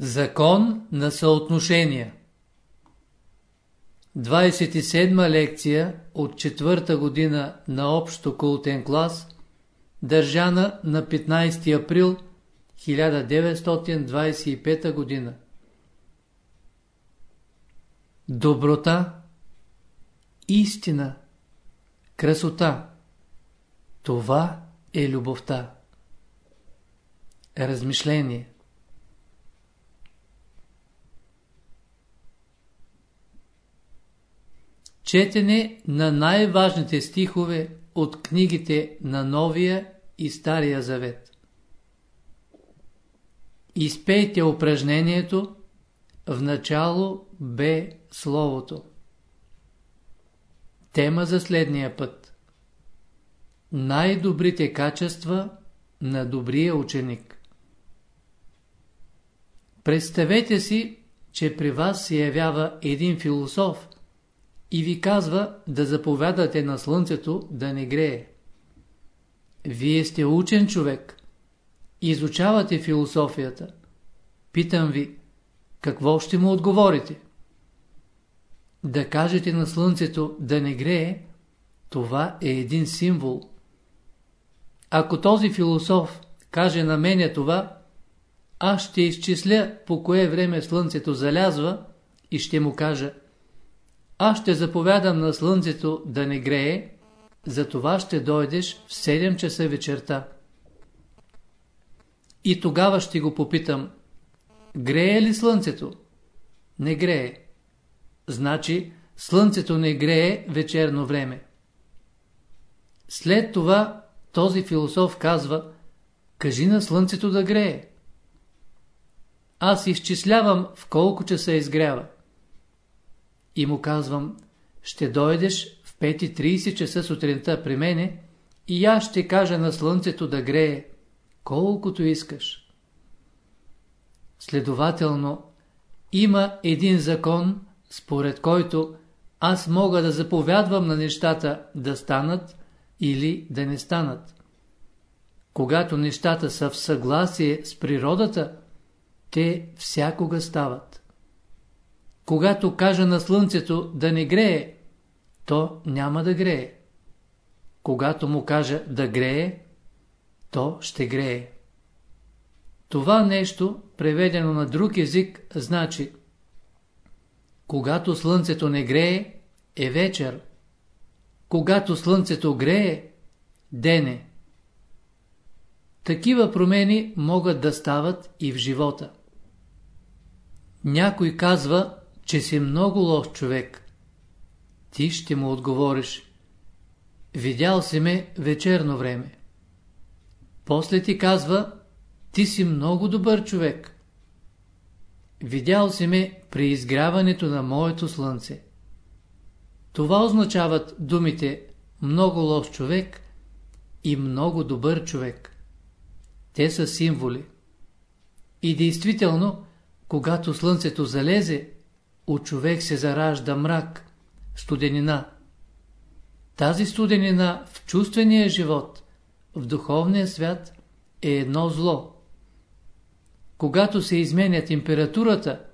Закон на съотношения 27 лекция от четвърта година на общо култен клас, държана на 15 април 1925 година. Доброта, истина, красота – това е любовта. Размишление Четене на най-важните стихове от книгите на Новия и Стария Завет. Изпейте упражнението В начало бе Словото. Тема за следния път. Най-добрите качества на добрия ученик. Представете си, че при вас се явява един философ, и ви казва да заповядате на слънцето да не грее. Вие сте учен човек. Изучавате философията. Питам ви, какво ще му отговорите? Да кажете на слънцето да не грее, това е един символ. Ако този философ каже на мене това, аз ще изчисля по кое време слънцето залязва и ще му кажа – аз ще заповядам на слънцето да не грее, затова ще дойдеш в 7 часа вечерта. И тогава ще го попитам, грее ли слънцето? Не грее. Значи, слънцето не грее вечерно време. След това този философ казва, кажи на слънцето да грее. Аз изчислявам в колко часа изгрява и му казвам, ще дойдеш в 5.30 часа сутринта при мене и аз ще кажа на слънцето да грее, колкото искаш. Следователно, има един закон, според който аз мога да заповядвам на нещата да станат или да не станат. Когато нещата са в съгласие с природата, те всякога стават. Когато кажа на слънцето да не грее, то няма да грее. Когато му кажа да грее, то ще грее. Това нещо, преведено на друг език, значи Когато слънцето не грее, е вечер. Когато слънцето грее, дене. Такива промени могат да стават и в живота. Някой казва, че си много лош човек. Ти ще му отговориш. Видял си ме вечерно време. После ти казва, ти си много добър човек. Видял си ме при изгряването на моето слънце. Това означават думите много лош човек и много добър човек. Те са символи. И действително, когато слънцето залезе, от човек се заражда мрак, студенина. Тази студенина в чувствения живот, в духовния свят е едно зло. Когато се изменя температурата,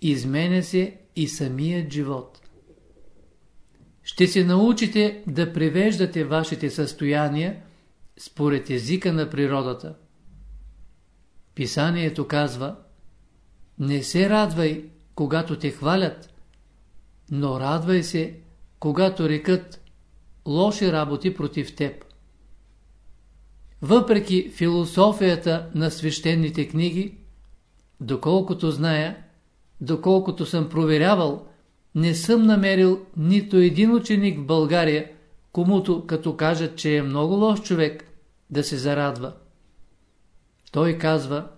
изменя се и самият живот. Ще се научите да превеждате вашите състояния според езика на природата. Писанието казва Не се радвай, когато те хвалят, но радвай се, когато рекат лоши работи против теб. Въпреки философията на свещените книги, доколкото зная, доколкото съм проверявал, не съм намерил нито един ученик в България, комуто като кажат, че е много лош човек, да се зарадва. Той казва,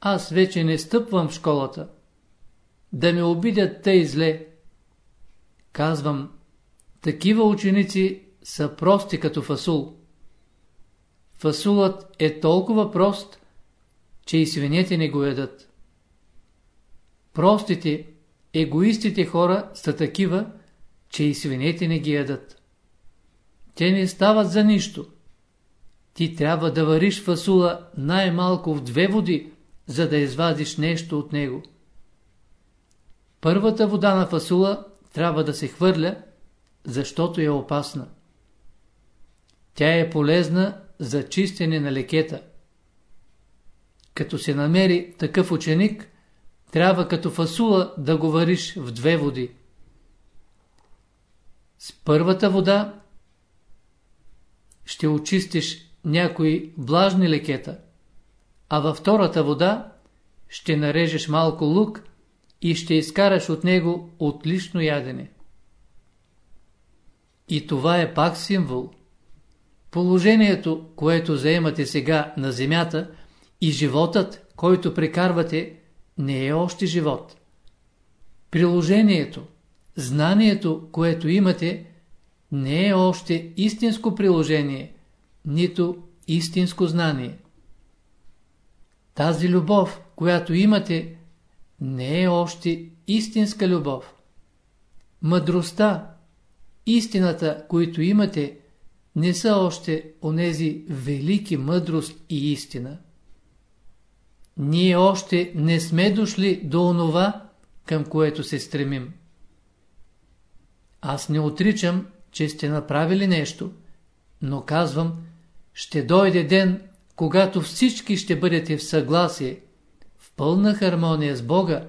аз вече не стъпвам в школата да ме обидят тъй зле. Казвам, такива ученици са прости като фасул. Фасулът е толкова прост, че и свинете не го едат. Простите, егоистите хора са такива, че и свинете не ги ядат. Те не стават за нищо. Ти трябва да вариш фасула най-малко в две води, за да извадиш нещо от него. Първата вода на фасула трябва да се хвърля, защото е опасна. Тя е полезна за чистене на лекета. Като се намери такъв ученик, трябва като фасула да го вариш в две води. С първата вода ще очистиш някои влажни лекета, а във втората вода ще нарежеш малко лук и ще изкараш от него отлично ядене. И това е пак символ. Положението, което заемате сега на земята и животът, който прекарвате, не е още живот. Приложението, знанието, което имате, не е още истинско приложение, нито истинско знание. Тази любов, която имате, не е още истинска любов. Мъдростта, истината, които имате, не са още онези велики мъдрост и истина. Ние още не сме дошли до онова, към което се стремим. Аз не отричам, че сте направили нещо, но казвам, ще дойде ден, когато всички ще бъдете в съгласие, пълна хармония с Бога,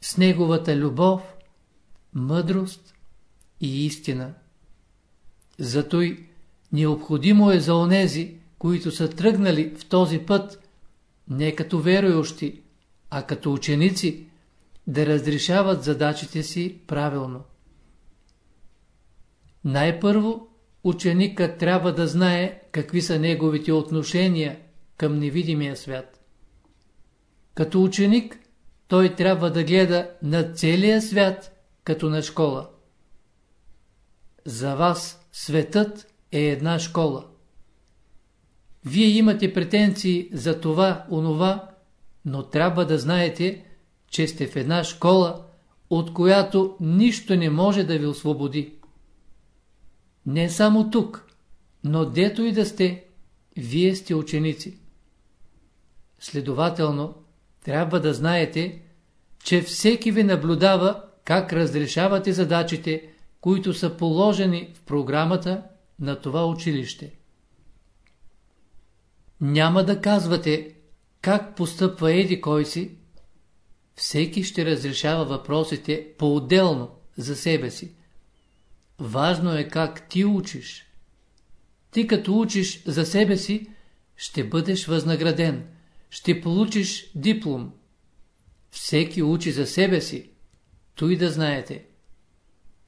с Неговата любов, мъдрост и истина. Зато и необходимо е за онези, които са тръгнали в този път, не като верующи, а като ученици, да разрешават задачите си правилно. Най-първо, ученикът трябва да знае какви са неговите отношения към невидимия свят. Като ученик, той трябва да гледа на целия свят, като на школа. За вас светът е една школа. Вие имате претенции за това, онова, но трябва да знаете, че сте в една школа, от която нищо не може да ви освободи. Не само тук, но дето и да сте, вие сте ученици. Следователно, трябва да знаете, че всеки ви наблюдава как разрешавате задачите, които са положени в програмата на това училище. Няма да казвате как постъпва еди кой си. Всеки ще разрешава въпросите по-отделно за себе си. Важно е как ти учиш. Ти като учиш за себе си, ще бъдеш възнаграден, ще получиш диплом. Всеки учи за себе си, той да знаете.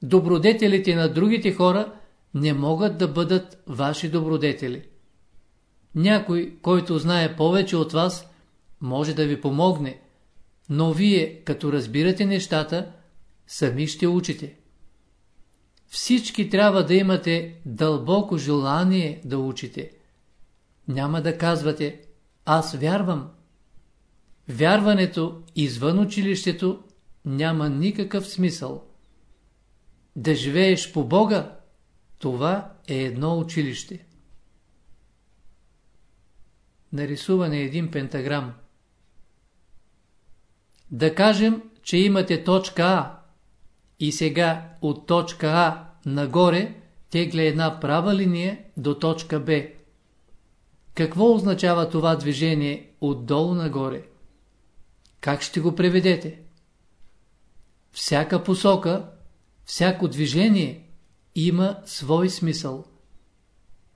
Добродетелите на другите хора не могат да бъдат ваши добродетели. Някой, който знае повече от вас, може да ви помогне, но вие, като разбирате нещата, сами ще учите. Всички трябва да имате дълбоко желание да учите. Няма да казвате, аз вярвам. Вярването извън училището няма никакъв смисъл. Да живееш по Бога, това е едно училище. Нарисуване един пентаграм. Да кажем, че имате точка А и сега от точка А нагоре тегля една права линия до точка Б. Какво означава това движение отдолу нагоре? Как ще го преведете? Всяка посока, всяко движение има свой смисъл.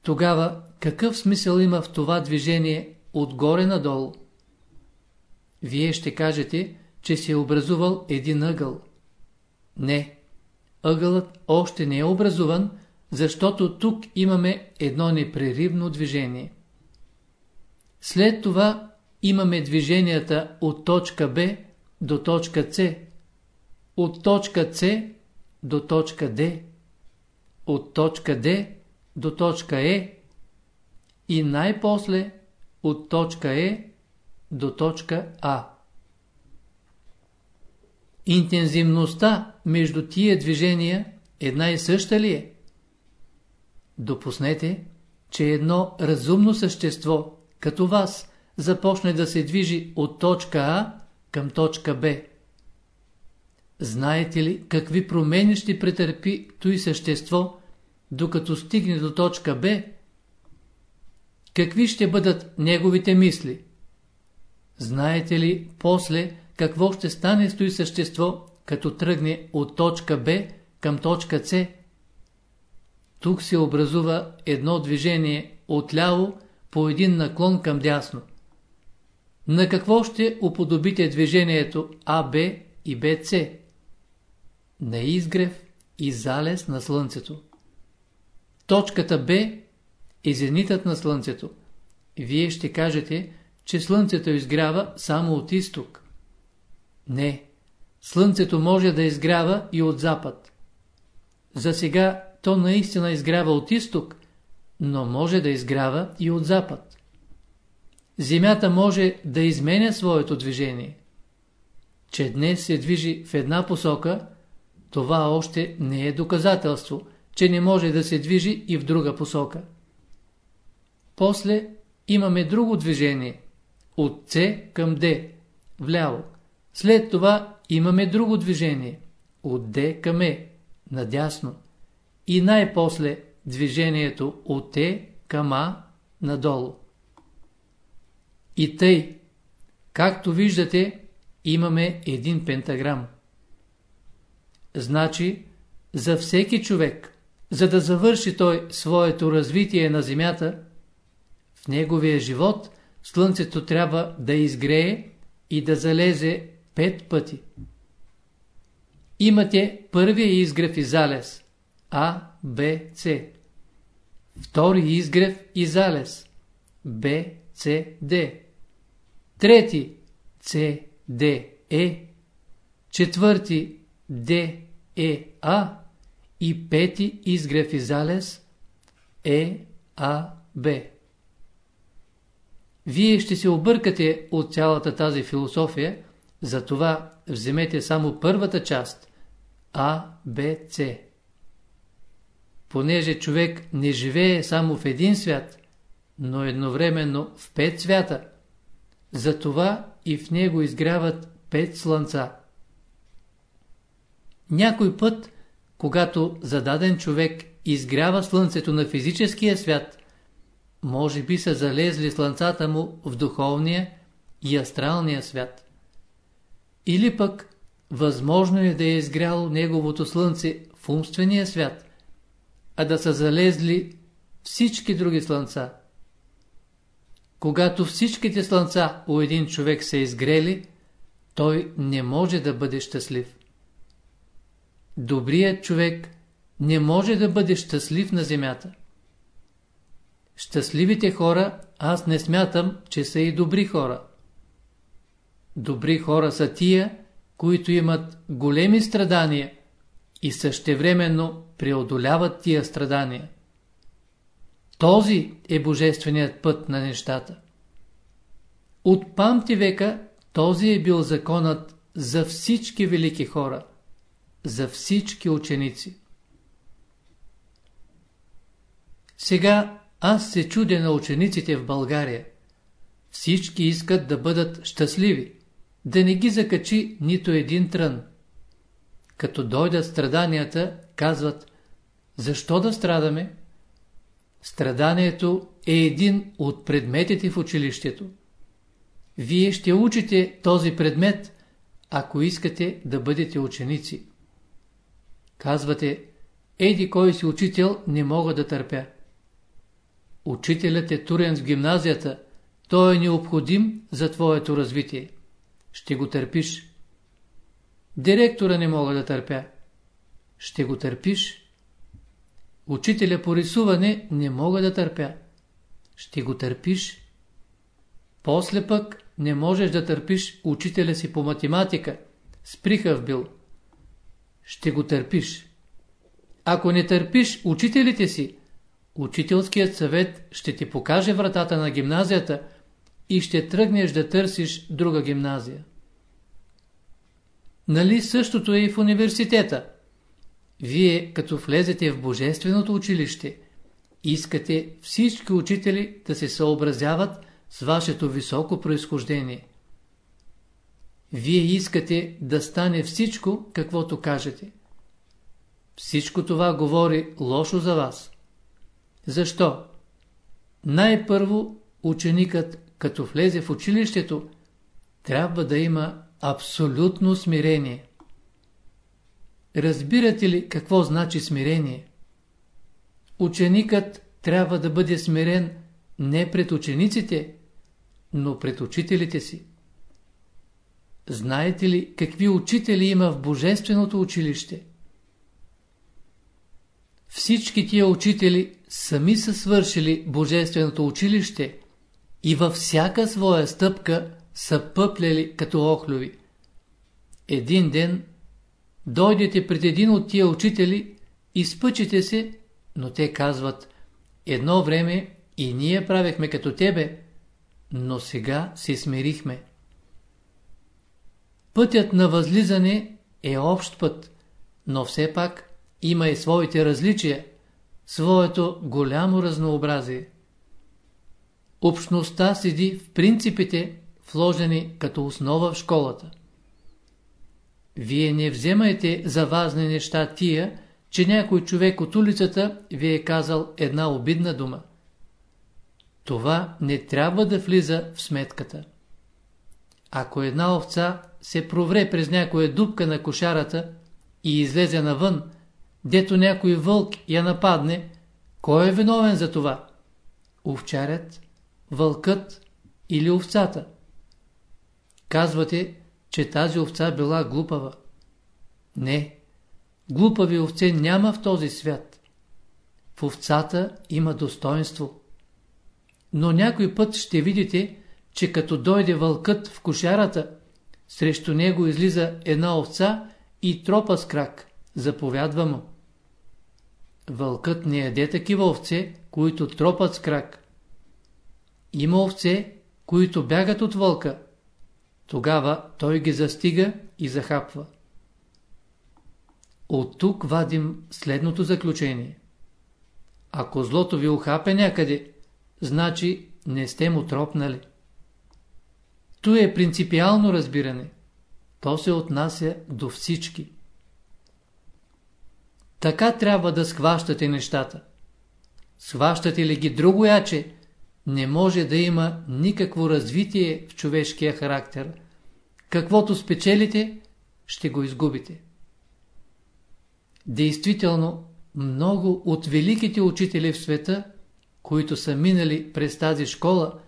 Тогава какъв смисъл има в това движение отгоре надолу? Вие ще кажете, че се е образувал един ъгъл. Не, ъгълът още не е образуван, защото тук имаме едно непреривно движение. След това имаме движенията от точка Б до точка С, от точка С до точка Д, от точка Д до точка Е и най-после от точка Е до точка А. Интензивността между тия движения една и съща ли е? Допуснете, че едно разумно същество, като вас, започне да се движи от точка А към точка Б. Знаете ли какви промени ще претърпи той същество, докато стигне до точка Б? Какви ще бъдат неговите мисли? Знаете ли после какво ще стане с той същество, като тръгне от точка Б към точка С? Тук се образува едно движение отляво по един наклон към дясно. На какво ще уподобите движението АБ и БЦ? На изгрев и залез на Слънцето. Точката Б е зенитът на Слънцето. Вие ще кажете, че Слънцето изгрява само от изток. Не, Слънцето може да изгрява и от запад. За сега то наистина изгрява от изток, но може да изгрява и от запад. Земята може да изменя своето движение. Че днес се движи в една посока, това още не е доказателство, че не може да се движи и в друга посока. После имаме друго движение, от С към Д, вляво. След това имаме друго движение, от Д към Е, надясно. И най-после движението от Е към А, надолу. И тъй, както виждате, имаме един пентаграм. Значи, за всеки човек, за да завърши той своето развитие на Земята, в неговия живот Слънцето трябва да изгрее и да залезе пет пъти. Имате първия изгрев и залез А, Б, С. Втори изгрев и залез Б, С, Д. Трети С, Д, Е. Четвърти Д, Е, А. И пети изгрев и залез Е, А, Б. Вие ще се объркате от цялата тази философия, затова вземете само първата част А, Б, С. Понеже човек не живее само в един свят, но едновременно в пет свята, затова и в него изгряват пет слънца. Някой път, когато зададен човек изгрява слънцето на физическия свят, може би са залезли слънцата му в духовния и астралния свят. Или пък, възможно е да е изгряло неговото слънце в умствения свят, а да са залезли всички други слънца. Когато всичките слънца у един човек са изгрели, той не може да бъде щастлив. Добрият човек не може да бъде щастлив на земята. Щастливите хора аз не смятам, че са и добри хора. Добри хора са тия, които имат големи страдания и същевременно преодоляват тия страдания. Този е божественият път на нещата. От памти века този е бил законът за всички велики хора, за всички ученици. Сега аз се чудя на учениците в България. Всички искат да бъдат щастливи, да не ги закачи нито един трън. Като дойдат страданията, казват, защо да страдаме? Страданието е един от предметите в училището. Вие ще учите този предмет, ако искате да бъдете ученици. Казвате, еди кой си учител не мога да търпя. Учителят е турен в гимназията, той е необходим за твоето развитие. Ще го търпиш. Директора не мога да търпя. Ще го търпиш. Учителя по рисуване не мога да търпя. Ще го търпиш. После пък не можеш да търпиш учителя си по математика. Сприхав бил. Ще го търпиш. Ако не търпиш учителите си, Учителският съвет ще ти покаже вратата на гимназията и ще тръгнеш да търсиш друга гимназия. Нали същото е и в университета? Вие, като влезете в Божественото училище, искате всички учители да се съобразяват с вашето високо происхождение. Вие искате да стане всичко, каквото кажете. Всичко това говори лошо за вас. Защо? Най-първо ученикът, като влезе в училището, трябва да има абсолютно смирение. Разбирате ли какво значи смирение? Ученикът трябва да бъде смирен не пред учениците, но пред учителите си. Знаете ли какви учители има в Божественото училище? Всички тия учители сами са свършили Божественото училище и във всяка своя стъпка са пъпляли като охлюви. Един ден дойдете пред един от тия учители, изпъчите се, но те казват, едно време и ние правехме като тебе, но сега се смирихме. Пътят на възлизане е общ път, но все пак има и своите различия, своето голямо разнообразие. Общността седи в принципите, вложени като основа в школата. Вие не вземайте за важни неща тия, че някой човек от улицата ви е казал една обидна дума. Това не трябва да влиза в сметката. Ако една овца се провре през някоя дупка на кошарата и излезе навън, дето някой вълк я нападне, кой е виновен за това? Овчарят, вълкът или овцата? Казвате, че тази овца била глупава. Не, глупави овце няма в този свят. В овцата има достоинство. Но някой път ще видите, че като дойде вълкът в кошарата, срещу него излиза една овца и тропа с крак, заповядва му. Вълкът не яде такива овце, които тропат с крак. Има овце, които бягат от вълка. Тогава той ги застига и захапва. От тук вадим следното заключение. Ако злото ви ухапе някъде, значи не сте му тропнали. То е принципиално разбиране. То се отнася до всички. Така трябва да схващате нещата. Схващате ли ги друго яче, не може да има никакво развитие в човешкия характер. Каквото спечелите, ще го изгубите. Действително, много от великите учители в света, които са минали през тази школа,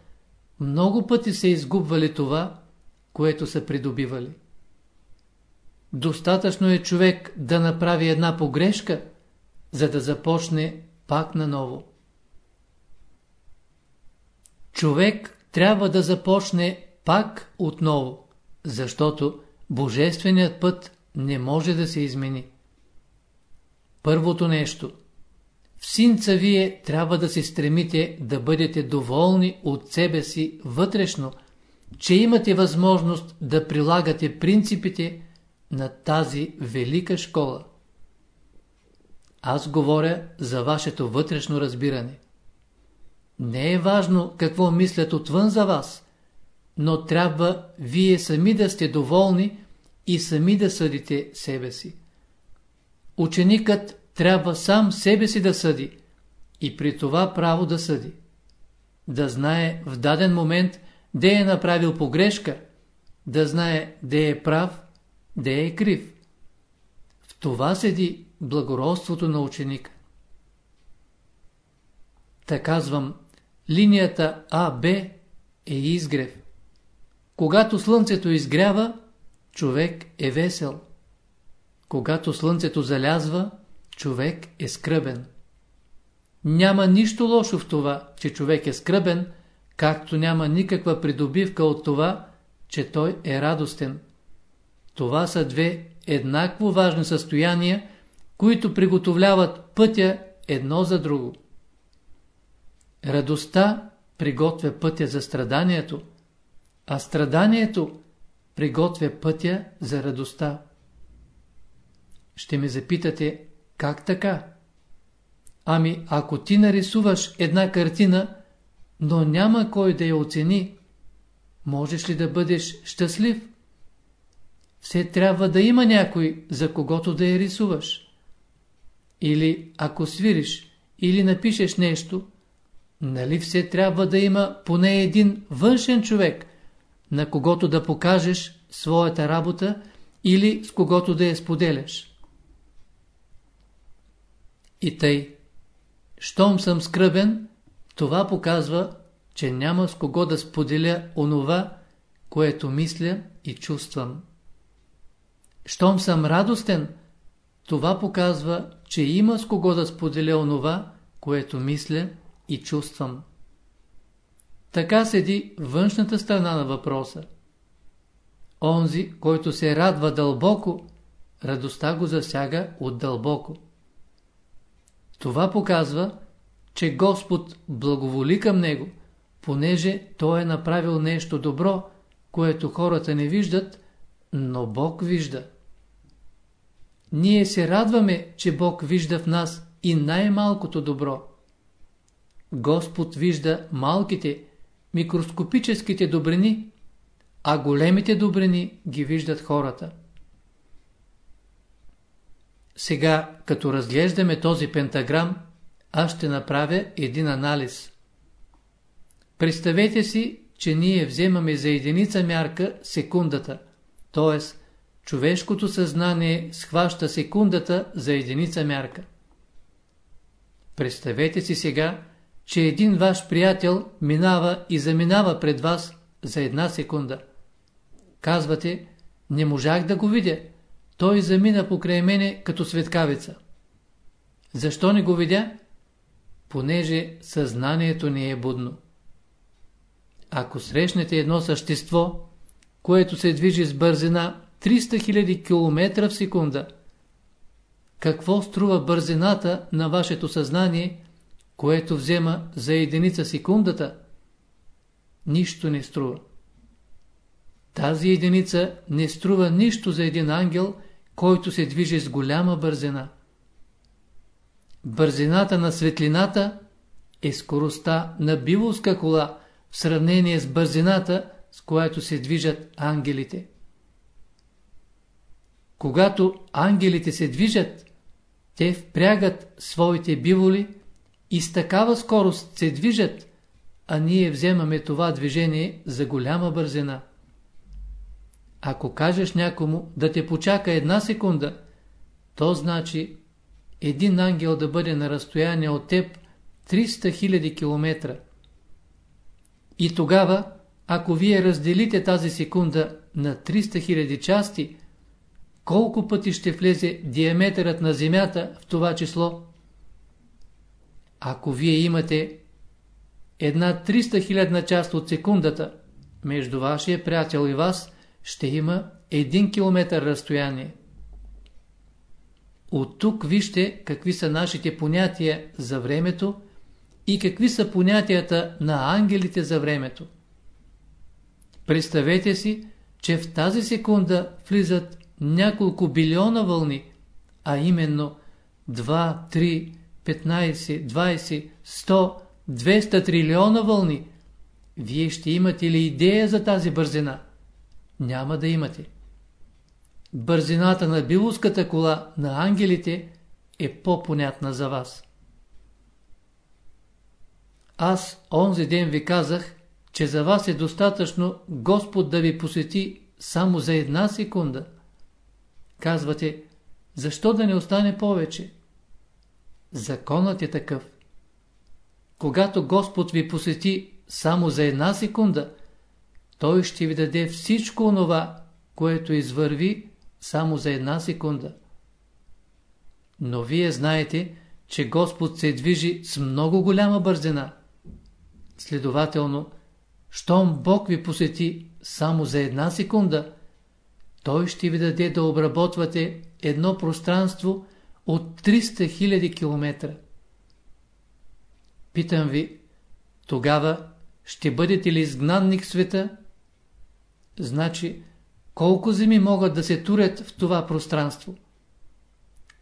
много пъти са изгубвали това, което са придобивали. Достатъчно е човек да направи една погрешка, за да започне пак наново. Човек трябва да започне пак отново, защото Божественият път не може да се измени. Първото нещо. В синца вие трябва да се стремите да бъдете доволни от себе си вътрешно, че имате възможност да прилагате принципите на тази велика школа. Аз говоря за вашето вътрешно разбиране. Не е важно какво мислят отвън за вас, но трябва вие сами да сте доволни и сами да съдите себе си. Ученикът трябва сам себе си да съди и при това право да съди. Да знае в даден момент де е направил погрешка, да знае де е прав, де е крив. В това седи благородството на ученика. Та казвам, линията АБ е изгрев. Когато слънцето изгрява, човек е весел. Когато слънцето залязва, човек е скръбен. Няма нищо лошо в това, че човек е скръбен, както няма никаква придобивка от това, че той е радостен. Това са две еднакво важни състояния, които приготовляват пътя едно за друго. Радостта приготвя пътя за страданието, а страданието приготвя пътя за радостта. Ще ме запитате, как така? Ами, ако ти нарисуваш една картина, но няма кой да я оцени, можеш ли да бъдеш щастлив? Все трябва да има някой, за когото да я рисуваш. Или ако свириш, или напишеш нещо, нали все трябва да има поне един външен човек, на когото да покажеш своята работа или с когото да я споделяш. И тъй, щом съм скръбен, това показва, че няма с кого да споделя онова, което мисля и чувствам. Щом съм радостен, това показва, че има с кого да споделя онова, което мисля и чувствам. Така седи външната страна на въпроса. Онзи, който се радва дълбоко, радостта го засяга от дълбоко. Това показва, че Господ благоволи към него, понеже Той е направил нещо добро, което хората не виждат, но Бог вижда. Ние се радваме, че Бог вижда в нас и най-малкото добро. Господ вижда малките, микроскопическите добрини, а големите добрини ги виждат хората. Сега, като разглеждаме този пентаграм, аз ще направя един анализ. Представете си, че ние вземаме за единица мярка секундата, т.е. човешкото съзнание схваща секундата за единица мярка. Представете си сега, че един ваш приятел минава и заминава пред вас за една секунда. Казвате, не можах да го видя, той замина покрай мене като светкавица. Защо не го видя? Понеже съзнанието не е будно. Ако срещнете едно същество, което се движи с бързина 300 000 км в секунда, какво струва бързината на вашето съзнание, което взема за единица секундата? Нищо не струва. Тази единица не струва нищо за един ангел, който се движи с голяма бързина. Бързината на светлината е скоростта на биволска кола в сравнение с бързината, с която се движат ангелите. Когато ангелите се движат, те впрягат своите биволи и с такава скорост се движат, а ние вземаме това движение за голяма бързина. Ако кажеш някому да те почака една секунда, то значи един ангел да бъде на разстояние от теб 300 000 км. И тогава, ако вие разделите тази секунда на 300 000 части, колко пъти ще влезе диаметърът на Земята в това число? Ако вие имате една 300 хилядна част от секундата между вашия приятел и вас, ще има 1 км разстояние. От тук вижте какви са нашите понятия за времето и какви са понятията на ангелите за времето. Представете си, че в тази секунда влизат няколко билиона вълни, а именно 2, 3, 15, 20, 100, 200 трилиона вълни. Вие ще имате ли идея за тази бързина? Няма да имате. Бързината на билуската кола на ангелите е по-понятна за вас. Аз онзи ден ви казах, че за вас е достатъчно Господ да ви посети само за една секунда. Казвате, защо да не остане повече? Законът е такъв. Когато Господ ви посети само за една секунда, Той ще ви даде всичко онова, което извърви само за една секунда. Но вие знаете, че Господ се движи с много голяма бързина. Следователно, щом Бог ви посети само за една секунда, Той ще ви даде да обработвате едно пространство от 300 000 км. Питам ви, тогава ще бъдете ли изгнанник в света? Значи, колко земи могат да се турят в това пространство?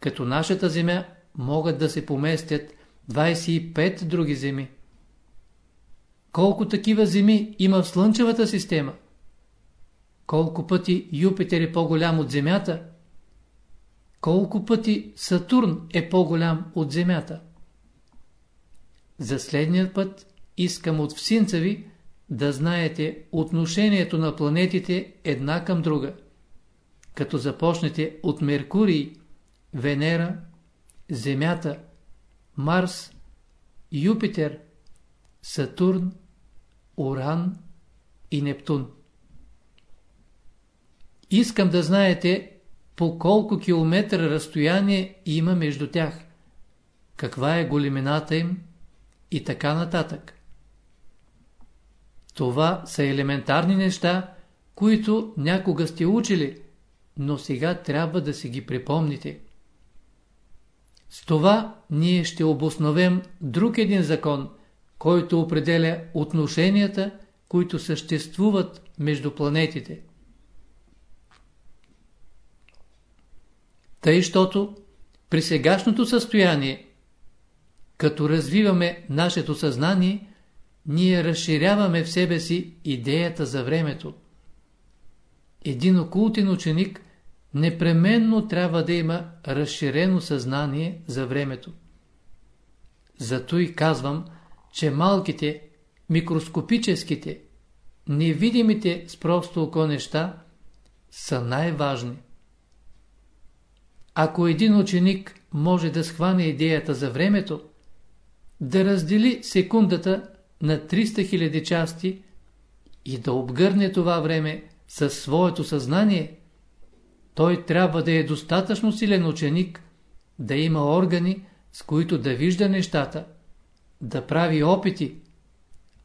Като нашата земя могат да се поместят 25 други земи. колко такива земи има в Слънчевата система? Колко пъти Юпитер е по-голям от Земята? Колко пъти Сатурн е по-голям от Земята? За следния път искам от всинца ви да знаете отношението на планетите една към друга. Като започнете от Меркурий, Венера, Земята, Марс, Юпитер, Сатурн, Уран и Нептун. Искам да знаете по колко километра разстояние има между тях, каква е големината им и така нататък. Това са елементарни неща, които някога сте учили, но сега трябва да си ги припомните. С това ние ще обосновем друг един закон, който определя отношенията, които съществуват между планетите. Тъй, щото при сегашното състояние, като развиваме нашето съзнание, ние разширяваме в себе си идеята за времето. Един окултен ученик непременно трябва да има разширено съзнание за времето. Зато и казвам, че малките, микроскопическите, невидимите с просто око неща са най-важни. Ако един ученик може да схване идеята за времето, да раздели секундата на 300 000 части и да обгърне това време със своето съзнание, той трябва да е достатъчно силен ученик, да има органи, с които да вижда нещата, да прави опити,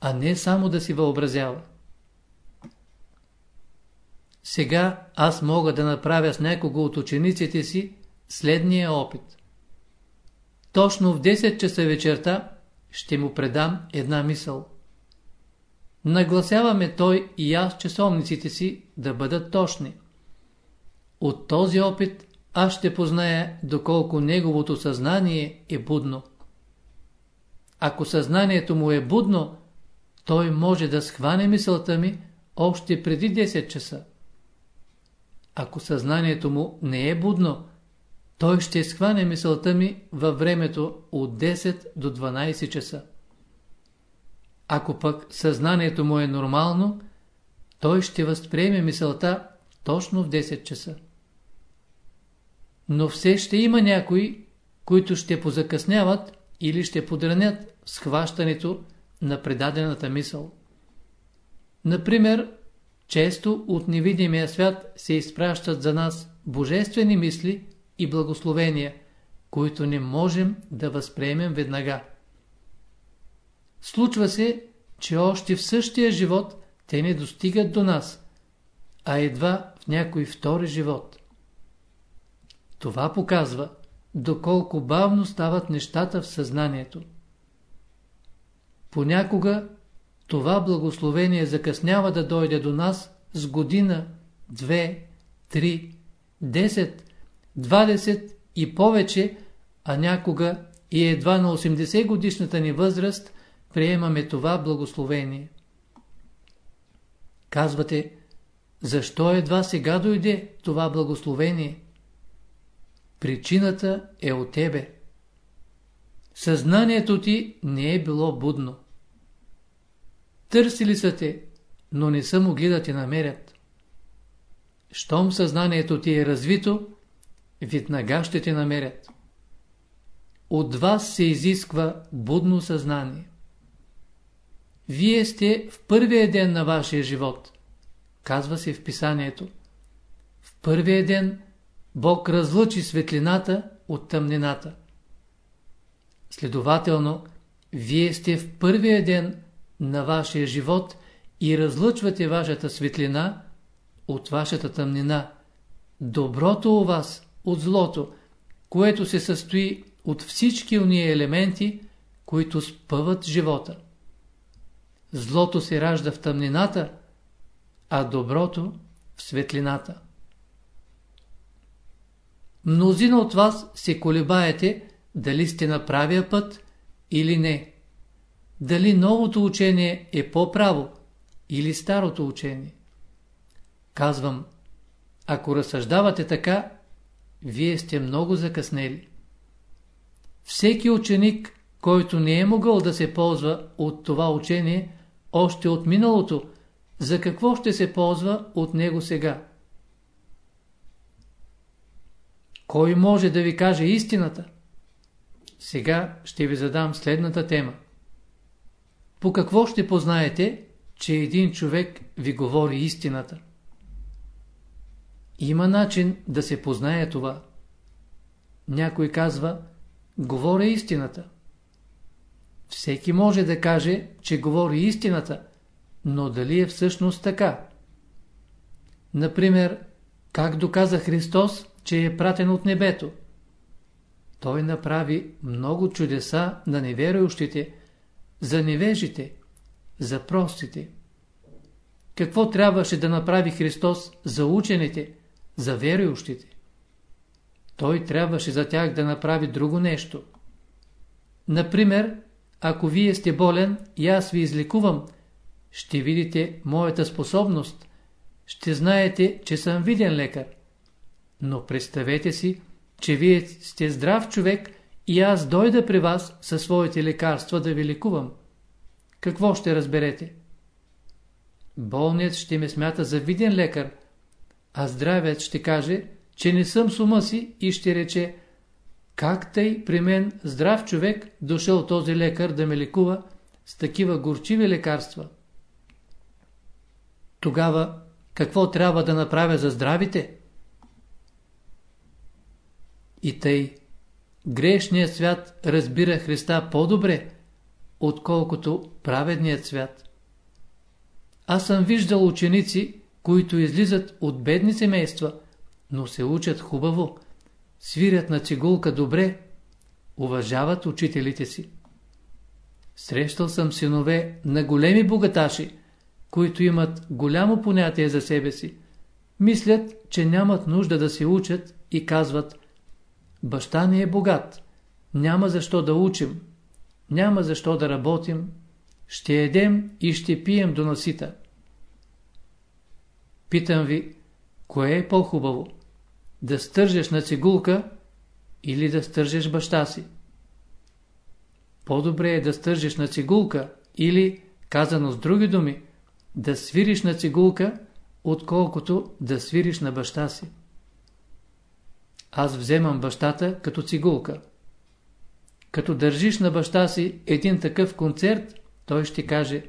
а не само да си въобразява. Сега аз мога да направя с някого от учениците си следния опит. Точно в 10 часа вечерта ще му предам една мисъл. Нагласяваме той и аз часовниците си да бъдат точни. От този опит аз ще позная доколко неговото съзнание е будно. Ако съзнанието му е будно, той може да схване мисълта ми още преди 10 часа. Ако съзнанието му не е будно, той ще схване мисълта ми във времето от 10 до 12 часа. Ако пък съзнанието му е нормално, той ще възприеме мисълта точно в 10 часа. Но все ще има някои, които ще позакъсняват или ще подранят схващането на предадената мисъл. Например, често от невидимия свят се изпращат за нас божествени мисли и благословения, които не можем да възприемем веднага. Случва се, че още в същия живот те не достигат до нас, а едва в някой втори живот. Това показва, доколко бавно стават нещата в съзнанието. Понякога това благословение закъснява да дойде до нас с година, две, три, десет, 20 и повече, а някога и едва на 80 годишната ни възраст приемаме това благословение. Казвате, защо едва сега дойде това благословение? Причината е от тебе. Съзнанието ти не е било будно. Търсили са те, но не са могли да те намерят. Щом съзнанието ти е развито, веднага ще те намерят. От вас се изисква будно съзнание. Вие сте в първия ден на вашия живот, казва се в писанието. В първия ден Бог разлучи светлината от тъмнината. Следователно, вие сте в първия ден на вашия живот и разлъчвате вашата светлина от вашата тъмнина. Доброто у вас от злото, което се състои от всички уния елементи, които спъват живота. Злото се ражда в тъмнината, а доброто в светлината. Мнозина от вас се колебаете дали сте на правия път или не. дали новото учение е по-право или старото учение. Казвам, ако разсъждавате така, вие сте много закъснели. Всеки ученик, който не е могъл да се ползва от това учение, още от миналото, за какво ще се ползва от него сега? Кой може да ви каже истината? Сега ще ви задам следната тема. По какво ще познаете, че един човек ви говори истината? Има начин да се познае това. Някой казва, говоря истината. Всеки може да каже, че говори истината, но дали е всъщност така? Например, как доказа Христос, че е пратен от небето? Той направи много чудеса на неверующите, за невежите, за простите. Какво трябваше да направи Христос за учените, за верующите? Той трябваше за тях да направи друго нещо. Например, ако вие сте болен и аз ви излекувам, ще видите моята способност, ще знаете, че съм виден лекар. Но представете си, че вие сте здрав човек и аз дойда при вас със своите лекарства да ви лекувам. Какво ще разберете? Болният ще ме смята за виден лекар, а здравият ще каже, че не съм с ума си и ще рече, как тъй при мен здрав човек дошъл този лекар да ме лекува с такива горчиви лекарства? Тогава какво трябва да направя за здравите? И тъй, грешният свят разбира Христа по-добре, отколкото праведният свят. Аз съм виждал ученици, които излизат от бедни семейства, но се учат хубаво, свирят на цигулка добре, уважават учителите си. Срещал съм синове на големи богаташи, които имат голямо понятие за себе си. Мислят, че нямат нужда да се учат и казват Баща ни е богат, няма защо да учим, няма защо да работим, ще едем и ще пием до насита. Питам ви, кое е по-хубаво? Да стържеш на цигулка или да стържеш баща си? По-добре е да стържеш на цигулка или, казано с други думи, да свириш на цигулка, отколкото да свириш на баща си. Аз вземам бащата като цигулка. Като държиш на баща си един такъв концерт, той ще каже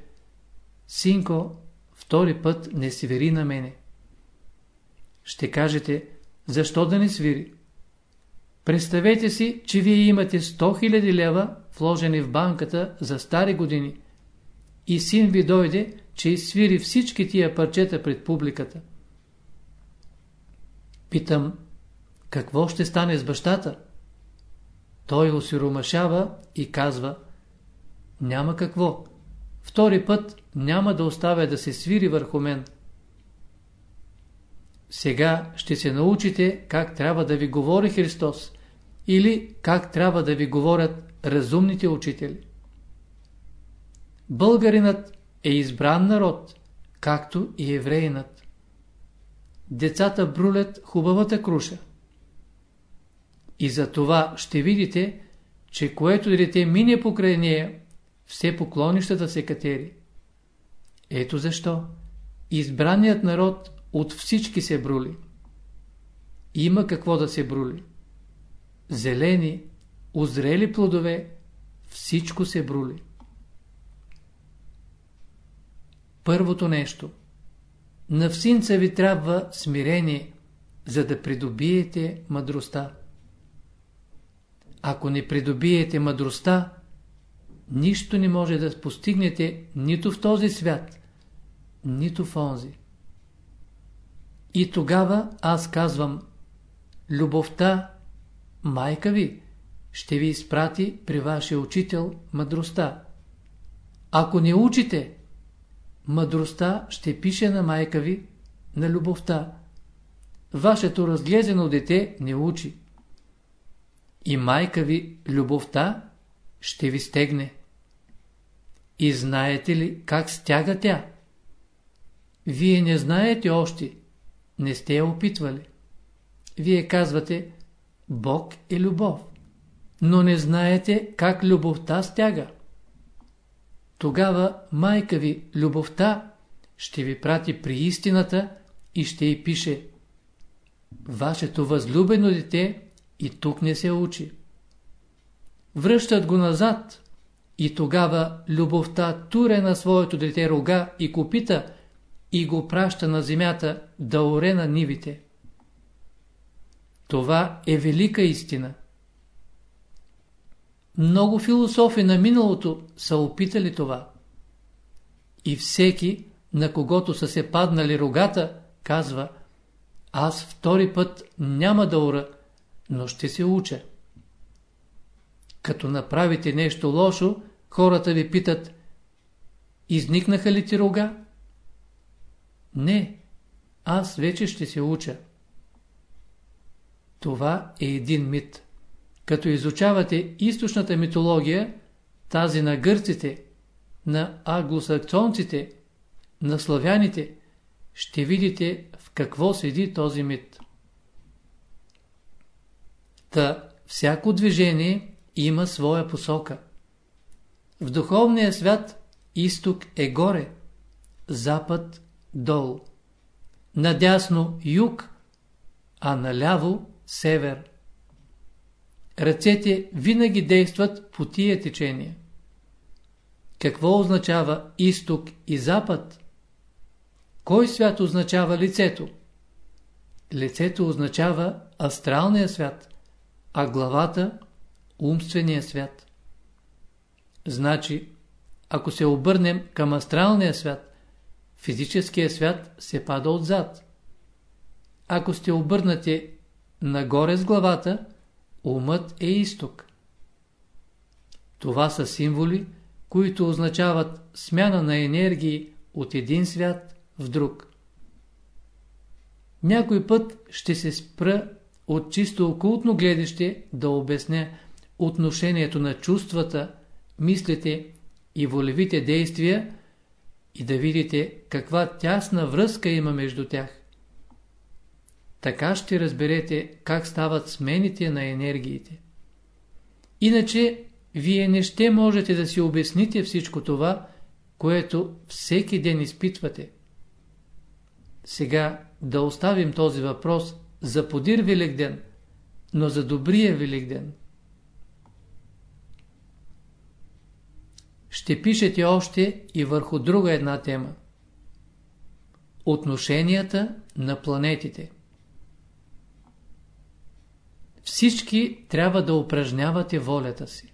Синко, втори път не свири на мене. Ще кажете, защо да не свири? Представете си, че вие имате 100 000 лева вложени в банката за стари години и син ви дойде, че изсвири всички тия парчета пред публиката. Питам, какво ще стане с бащата? Той осиромашава и казва, няма какво, втори път няма да оставя да се свири върху мен. Сега ще се научите как трябва да ви говори Христос или как трябва да ви говорят разумните учители. Българинът е избран народ, както и евреинът. Децата брулят хубавата круша. И за това ще видите, че което дете мине покрай нея, все поклонищата се катери. Ето защо избраният народ от всички се брули. Има какво да се брули. Зелени, озрели плодове, всичко се брули. Първото нещо. На всинца ви трябва смирение, за да придобиете мъдростта. Ако не придобиете мъдростта, нищо не може да постигнете нито в този свят, нито в онзи. И тогава аз казвам, любовта, майка ви, ще ви изпрати при вашия учител мъдростта. Ако не учите, мъдростта ще пише на майка ви, на любовта. Вашето разглезено дете не учи и майка ви любовта ще ви стегне. И знаете ли как стяга тя? Вие не знаете още, не сте я опитвали. Вие казвате, Бог е любов, но не знаете как любовта стяга. Тогава майка ви, любовта, ще ви прати при истината и ще й пише Вашето възлюбено дете и тук не се учи. Връщат го назад и тогава любовта туре на своето дете рога и копита и го праща на земята да оре на нивите. Това е велика истина. Много философи на миналото са опитали това. И всеки, на когото са се паднали рогата, казва Аз втори път няма да ура, но ще се уча. Като направите нещо лошо, хората ви питат Изникнаха ли ти рога? Не, аз вече ще се уча. Това е един мит. Като изучавате източната митология, тази на гърците, на аглосаксонците, на славяните, ще видите в какво седи този мит. Та всяко движение има своя посока. В духовния свят изток е горе, запад долу, надясно юг, а наляво север. Ръцете винаги действат по тия течения. Какво означава изток и запад? Кой свят означава лицето? Лицето означава астралния свят, а главата – умствения свят. Значи, ако се обърнем към астралния свят, физическия свят се пада отзад. Ако сте обърнати нагоре с главата, умът е изток. Това са символи, които означават смяна на енергии от един свят в друг. Някой път ще се спра от чисто окултно гледаще да обясня отношението на чувствата, мислите и волевите действия и да видите каква тясна връзка има между тях. Така ще разберете как стават смените на енергиите. Иначе, вие не ще можете да си обясните всичко това, което всеки ден изпитвате. Сега да оставим този въпрос за подир Великден, но за добрия Великден. Ще пишете още и върху друга една тема. Отношенията на планетите. Всички трябва да упражнявате волята си.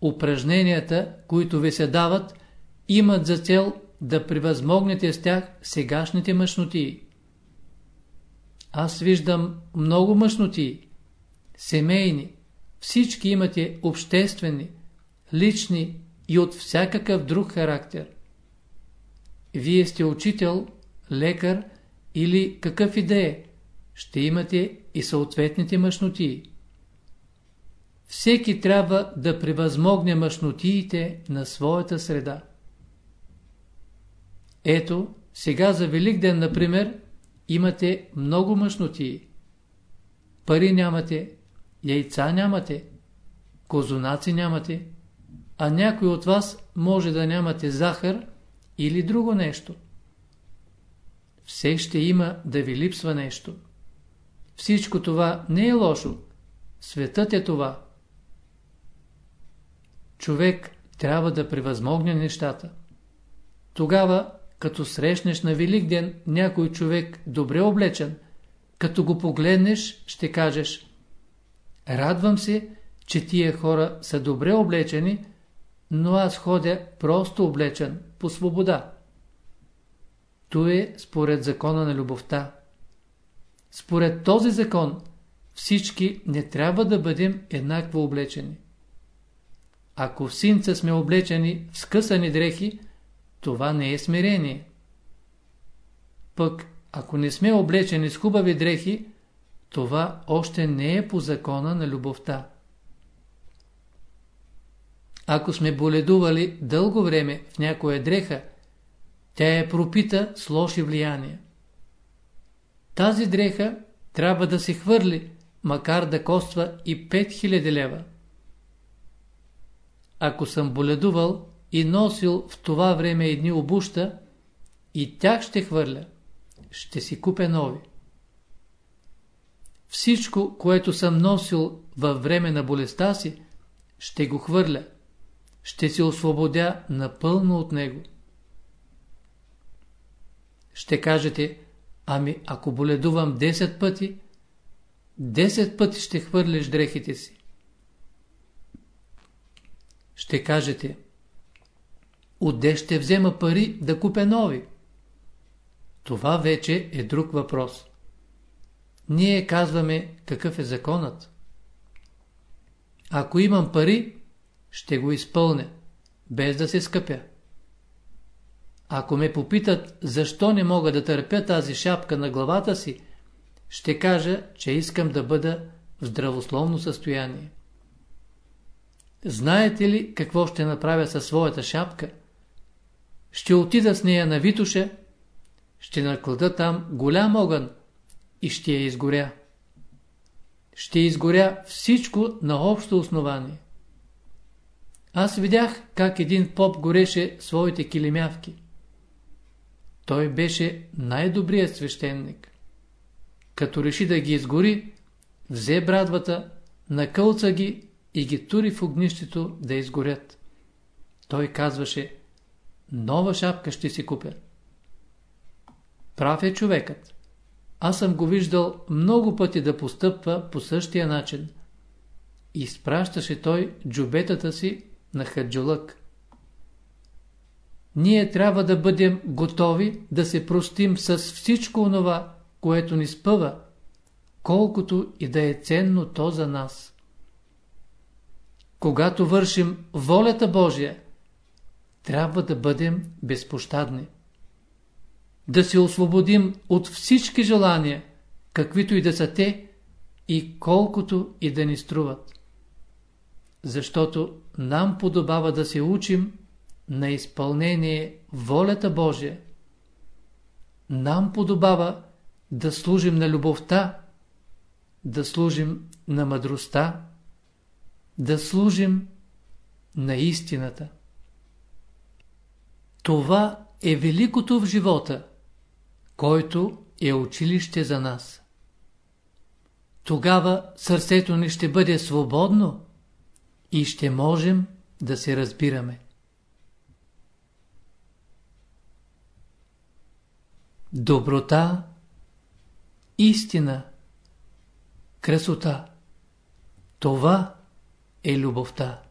Упражненията, които ви се дават, имат за цел да превъзмогнете с тях сегашните мъжноти. Аз виждам много мъжноти, семейни, всички имате обществени, лични и от всякакъв друг характер. Вие сте учител, лекар или какъв и да е, ще имате и съответните мъжноти. Всеки трябва да превъзмогне мъжнотиите на своята среда. Ето, сега за Великден, например, имате много мъжноти. Пари нямате, яйца нямате, козунаци нямате, а някой от вас може да нямате захар или друго нещо. Все ще има да ви липсва нещо. Всичко това не е лошо. Светът е това. Човек трябва да превъзмогне нещата. Тогава, като срещнеш на Велик ден някой човек добре облечен, като го погледнеш, ще кажеш Радвам се, че тия хора са добре облечени, но аз ходя просто облечен, по свобода. То е според закона на любовта. Според този закон всички не трябва да бъдем еднакво облечени. Ако в синца сме облечени в скъсани дрехи, това не е смирение. Пък, ако не сме облечени с хубави дрехи, това още не е по закона на любовта. Ако сме боледували дълго време в някоя дреха, тя е пропита с лоши влияния. Тази дреха трябва да се хвърли, макар да коства и 5000 лева. Ако съм боледувал и носил в това време едни обуща, и тях ще хвърля. Ще си купя нови. Всичко, което съм носил във време на болестта си, ще го хвърля. Ще се освободя напълно от него. Ще кажете, ами ако боледувам 10 пъти, 10 пъти ще хвърляш дрехите си. Ще кажете, отде ще взема пари да купя нови? Това вече е друг въпрос. Ние казваме какъв е законът. Ако имам пари, ще го изпълня, без да се скъпя. Ако ме попитат, защо не мога да търпя тази шапка на главата си, ще кажа, че искам да бъда в здравословно състояние. Знаете ли какво ще направя със своята шапка? Ще отида с нея на Витуша, ще наклада там голям огън и ще я изгоря. Ще изгоря всичко на общо основание. Аз видях как един поп гореше своите килимявки. Той беше най-добрият свещеник. Като реши да ги изгори, взе брадвата, накълца ги и ги тури в огнището да изгорят. Той казваше, нова шапка ще си купя. Прав е човекът. Аз съм го виждал много пъти да постъпва по същия начин. Изпращаше той джубетата си на хаджулък. Ние трябва да бъдем готови да се простим с всичко онова, което ни спъва, колкото и да е ценно то за нас. Когато вършим волята Божия, трябва да бъдем безпощадни. Да се освободим от всички желания, каквито и да са те и колкото и да ни струват. Защото нам подобава да се учим на изпълнение волята Божия. Нам подобава да служим на любовта, да служим на мъдростта, да служим на истината. Това е великото в живота, който е училище за нас. Тогава сърцето ни ще бъде свободно и ще можем да се разбираме. Доброта, истина, красота – това е любовта.